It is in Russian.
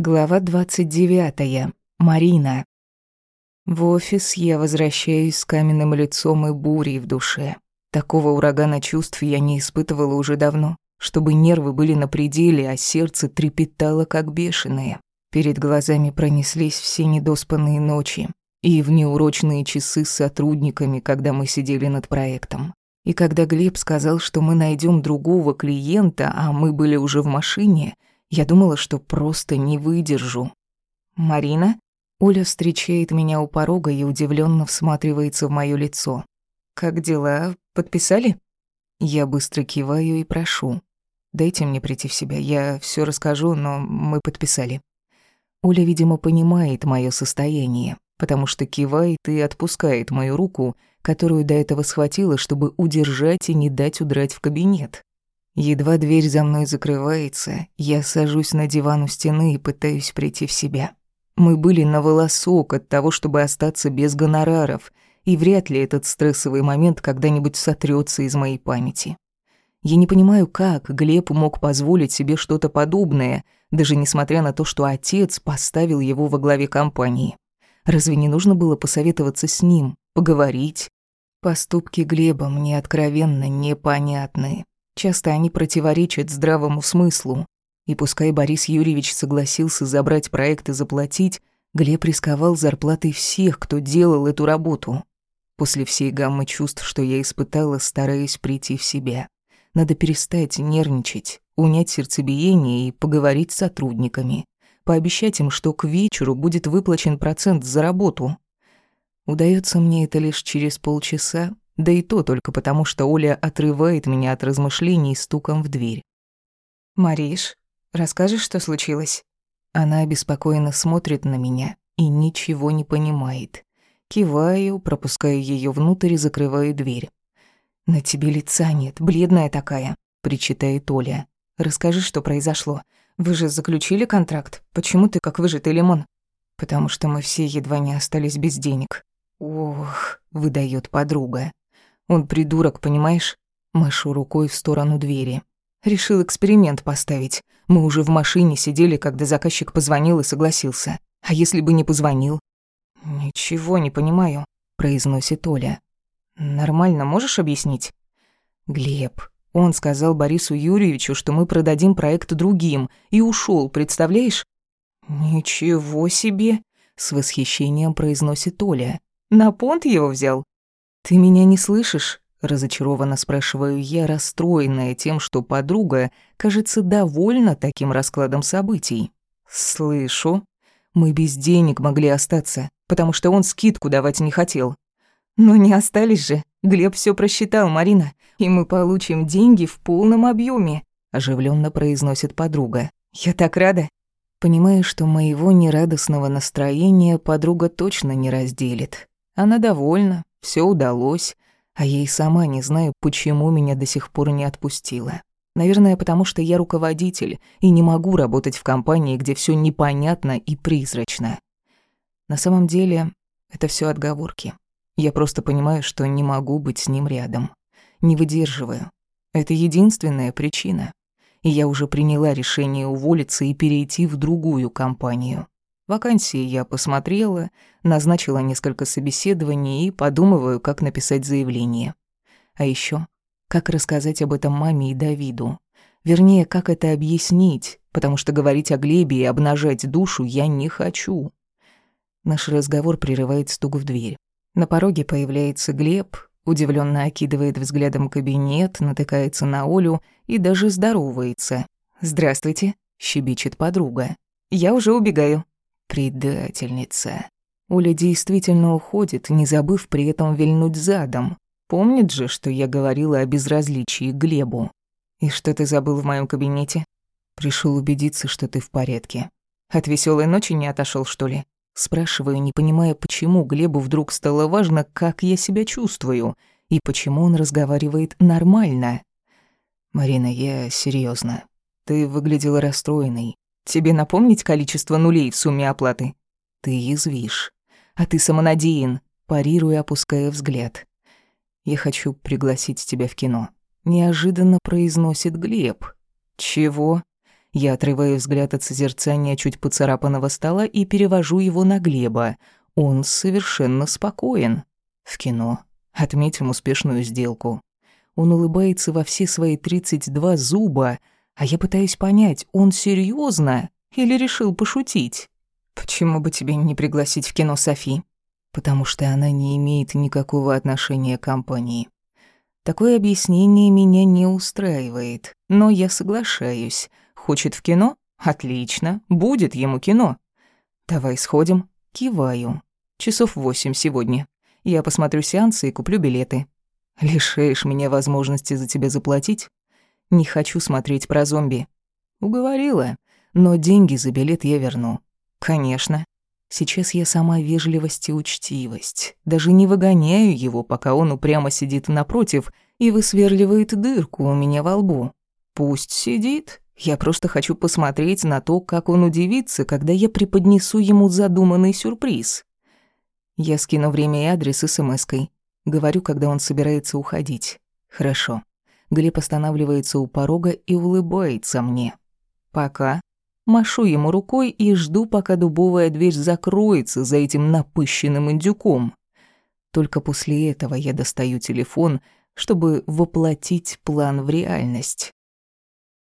Глава 29. Марина. В офис я возвращаюсь с каменным лицом и бурей в душе. Такого урагана чувств я не испытывала уже давно, чтобы нервы были на пределе, а сердце трепетало как бешеное. Перед глазами пронеслись все недоспанные ночи и в неурочные часы с сотрудниками, когда мы сидели над проектом. И когда Глеб сказал, что мы найдем другого клиента, а мы были уже в машине — я думала, что просто не выдержу. «Марина?» Оля встречает меня у порога и удивленно всматривается в моё лицо. «Как дела? Подписали?» Я быстро киваю и прошу. «Дайте мне прийти в себя, я всё расскажу, но мы подписали». Оля, видимо, понимает моё состояние, потому что кивает и отпускает мою руку, которую до этого схватила, чтобы удержать и не дать удрать в кабинет. Едва дверь за мной закрывается, я сажусь на диван у стены и пытаюсь прийти в себя. Мы были на волосок от того, чтобы остаться без гонораров, и вряд ли этот стрессовый момент когда-нибудь сотрется из моей памяти. Я не понимаю, как Глеб мог позволить себе что-то подобное, даже несмотря на то, что отец поставил его во главе компании. Разве не нужно было посоветоваться с ним, поговорить? Поступки Глеба мне откровенно непонятны. Часто они противоречат здравому смыслу. И пускай Борис Юрьевич согласился забрать проект и заплатить, Глеб рисковал зарплатой всех, кто делал эту работу. После всей гаммы чувств, что я испытала, стараясь прийти в себя. Надо перестать нервничать, унять сердцебиение и поговорить с сотрудниками. Пообещать им, что к вечеру будет выплачен процент за работу. Удается мне это лишь через полчаса, да и то только потому, что Оля отрывает меня от размышлений стуком в дверь. «Мариш, расскажешь, что случилось?» Она обеспокоенно смотрит на меня и ничего не понимает. Киваю, пропускаю ее внутрь и закрываю дверь. «На тебе лица нет, бледная такая», — причитает Оля. «Расскажи, что произошло. Вы же заключили контракт. Почему ты как выжатый лимон?» «Потому что мы все едва не остались без денег». «Ох», — выдает подруга. Он придурок, понимаешь? Машу рукой в сторону двери. Решил эксперимент поставить. Мы уже в машине сидели, когда заказчик позвонил и согласился. А если бы не позвонил? Ничего не понимаю, произносит Оля. Нормально можешь объяснить? Глеб, он сказал Борису Юрьевичу, что мы продадим проект другим, и ушел, представляешь? Ничего себе, с восхищением произносит Оля. На понт его взял? «Ты меня не слышишь?» — разочарованно спрашиваю я, расстроенная тем, что подруга, кажется, довольна таким раскладом событий. «Слышу. Мы без денег могли остаться, потому что он скидку давать не хотел». «Но не остались же. Глеб все просчитал, Марина, и мы получим деньги в полном объеме, оживленно произносит подруга. «Я так рада». Понимая, что моего нерадостного настроения подруга точно не разделит. Она довольна, все удалось, а и сама не знаю, почему меня до сих пор не отпустила. Наверное, потому что я руководитель и не могу работать в компании, где все непонятно и призрачно. На самом деле, это все отговорки. Я просто понимаю, что не могу быть с ним рядом. Не выдерживаю. Это единственная причина. И я уже приняла решение уволиться и перейти в другую компанию. Вакансии я посмотрела, назначила несколько собеседований и подумываю, как написать заявление. А еще, как рассказать об этом маме и Давиду. Вернее, как это объяснить, потому что говорить о Глебе и обнажать душу я не хочу. Наш разговор прерывает стук в дверь. На пороге появляется Глеб, удивленно окидывает взглядом кабинет, натыкается на Олю и даже здоровается. «Здравствуйте», — щебечет подруга. «Я уже убегаю». Предательница. Оля действительно уходит, не забыв при этом вильнуть задом. Помнит же, что я говорила о безразличии Глебу. И что ты забыл в моем кабинете? Пришел убедиться, что ты в порядке. От веселой ночи не отошел, что ли? Спрашиваю, не понимая, почему Глебу вдруг стало важно, как я себя чувствую, и почему он разговаривает нормально. Марина, я серьезно. Ты выглядела расстроенной. Тебе напомнить количество нулей в сумме оплаты? Ты язвишь. А ты самонадеян, парируя, опуская взгляд. Я хочу пригласить тебя в кино. Неожиданно произносит Глеб. Чего? Я отрываю взгляд от созерцания чуть поцарапанного стола и перевожу его на Глеба. Он совершенно спокоен. В кино. Отметим успешную сделку. Он улыбается во все свои 32 зуба, а я пытаюсь понять, он серьезно или решил пошутить? Почему бы тебе не пригласить в кино Софи? Потому что она не имеет никакого отношения к компании. Такое объяснение меня не устраивает, но я соглашаюсь. Хочет в кино? Отлично, будет ему кино. Давай сходим. Киваю. Часов восемь сегодня. Я посмотрю сеансы и куплю билеты. Лишаешь меня возможности за тебя заплатить? Не хочу смотреть про зомби. Уговорила. Но деньги за билет я верну. Конечно. Сейчас я сама вежливость и учтивость. Даже не выгоняю его, пока он упрямо сидит напротив и высверливает дырку у меня во лбу. Пусть сидит. Я просто хочу посмотреть на то, как он удивится, когда я преподнесу ему задуманный сюрприз. Я скину время и адрес смс-кой. Говорю, когда он собирается уходить. Хорошо. Глеб останавливается у порога и улыбается мне. Пока. Машу ему рукой и жду, пока дубовая дверь закроется за этим напыщенным индюком. Только после этого я достаю телефон, чтобы воплотить план в реальность.